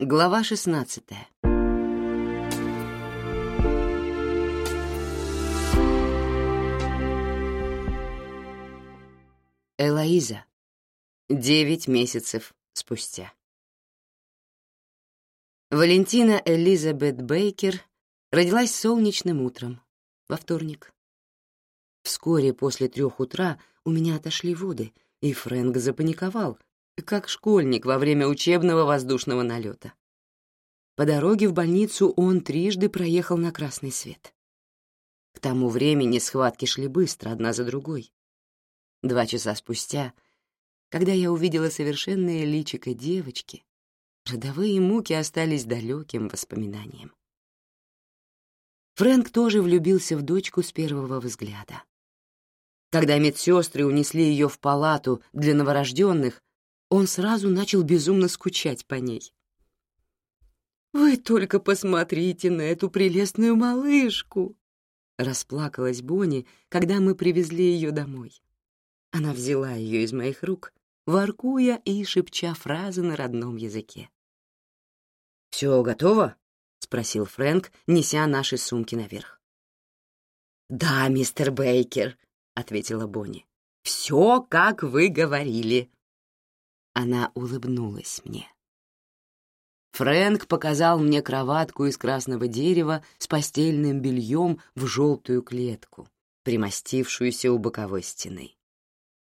Глава 16 Элоиза. Девять месяцев спустя. Валентина Элизабет Бейкер родилась солнечным утром, во вторник. Вскоре после трех утра у меня отошли воды, и Фрэнк запаниковал, как школьник во время учебного воздушного налета. По дороге в больницу он трижды проехал на красный свет. К тому времени схватки шли быстро, одна за другой. Два часа спустя, когда я увидела совершенное личико девочки, родовые муки остались далеким воспоминанием. Фрэнк тоже влюбился в дочку с первого взгляда. Когда медсестры унесли ее в палату для новорожденных, он сразу начал безумно скучать по ней. «Вы только посмотрите на эту прелестную малышку!» Расплакалась Бонни, когда мы привезли ее домой. Она взяла ее из моих рук, воркуя и шепча фразы на родном языке. «Все готово?» — спросил Фрэнк, неся наши сумки наверх. «Да, мистер Бейкер», — ответила Бонни. «Все, как вы говорили». Она улыбнулась мне. Фрэнк показал мне кроватку из красного дерева с постельным бельем в желтую клетку, примостившуюся у боковой стены.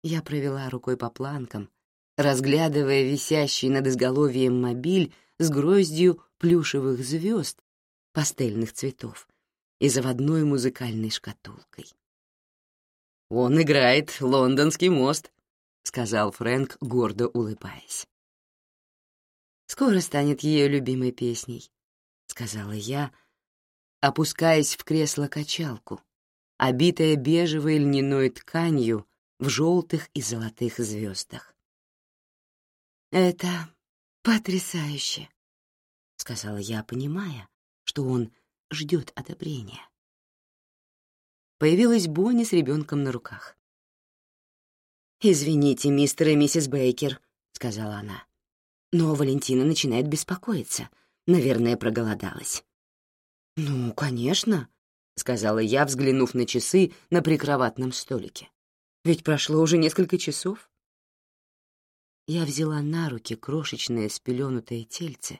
Я провела рукой по планкам, разглядывая висящий над изголовьем мобиль с гроздью плюшевых звезд пастельных цветов и заводной музыкальной шкатулкой. «Он играет лондонский мост», — сказал Фрэнк, гордо улыбаясь. «Скоро станет ее любимой песней», — сказала я, опускаясь в кресло-качалку, обитое бежевой льняной тканью в желтых и золотых звездах. «Это потрясающе», — сказала я, понимая, что он ждет одобрения. Появилась Бонни с ребенком на руках. «Извините, мистер и миссис Бейкер», — сказала она. «Но Валентина начинает беспокоиться. Наверное, проголодалась». «Ну, конечно», — сказала я, взглянув на часы на прикроватном столике. «Ведь прошло уже несколько часов». Я взяла на руки крошечное спеленутое тельце,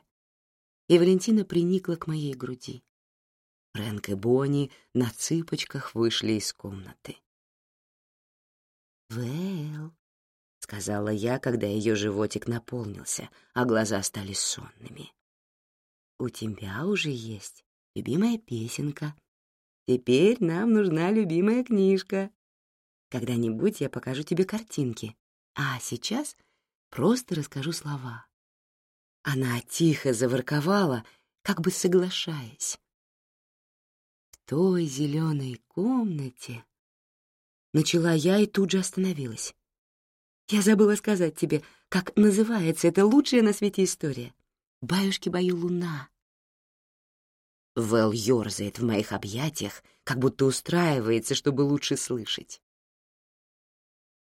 и Валентина приникла к моей груди. Фрэнк и Бонни на цыпочках вышли из комнаты. «Вэл», — сказала я, когда ее животик наполнился, а глаза стали сонными. «У тебя уже есть любимая песенка. Теперь нам нужна любимая книжка. Когда-нибудь я покажу тебе картинки, а сейчас просто расскажу слова». Она тихо заворковала, как бы соглашаясь. В той зеленой комнате Начала я и тут же остановилась. Я забыла сказать тебе, как называется эта лучшая на свете история. «Баюшки-баю луна». Вэл ёрзает в моих объятиях, как будто устраивается, чтобы лучше слышать.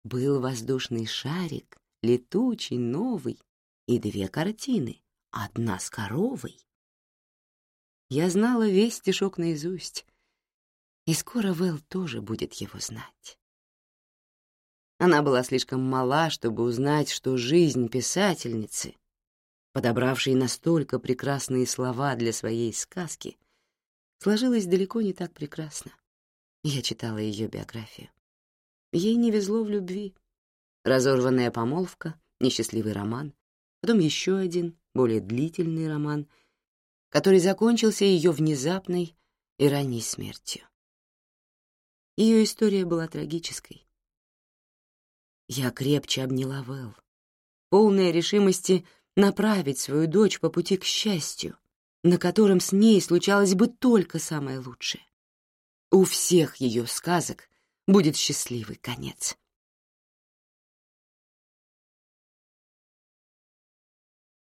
Был воздушный шарик, летучий, новый, и две картины, одна с коровой. Я знала весь стишок наизусть, и скоро Вэл тоже будет его знать. Она была слишком мала, чтобы узнать, что жизнь писательницы, подобравшей настолько прекрасные слова для своей сказки, сложилась далеко не так прекрасно. Я читала ее биографию. Ей не везло в любви. Разорванная помолвка, несчастливый роман, потом еще один, более длительный роман, который закончился ее внезапной и ранней смертью. Ее история была трагической. Я крепче обняла Вэл, полная решимости направить свою дочь по пути к счастью, на котором с ней случалось бы только самое лучшее. У всех ее сказок будет счастливый конец.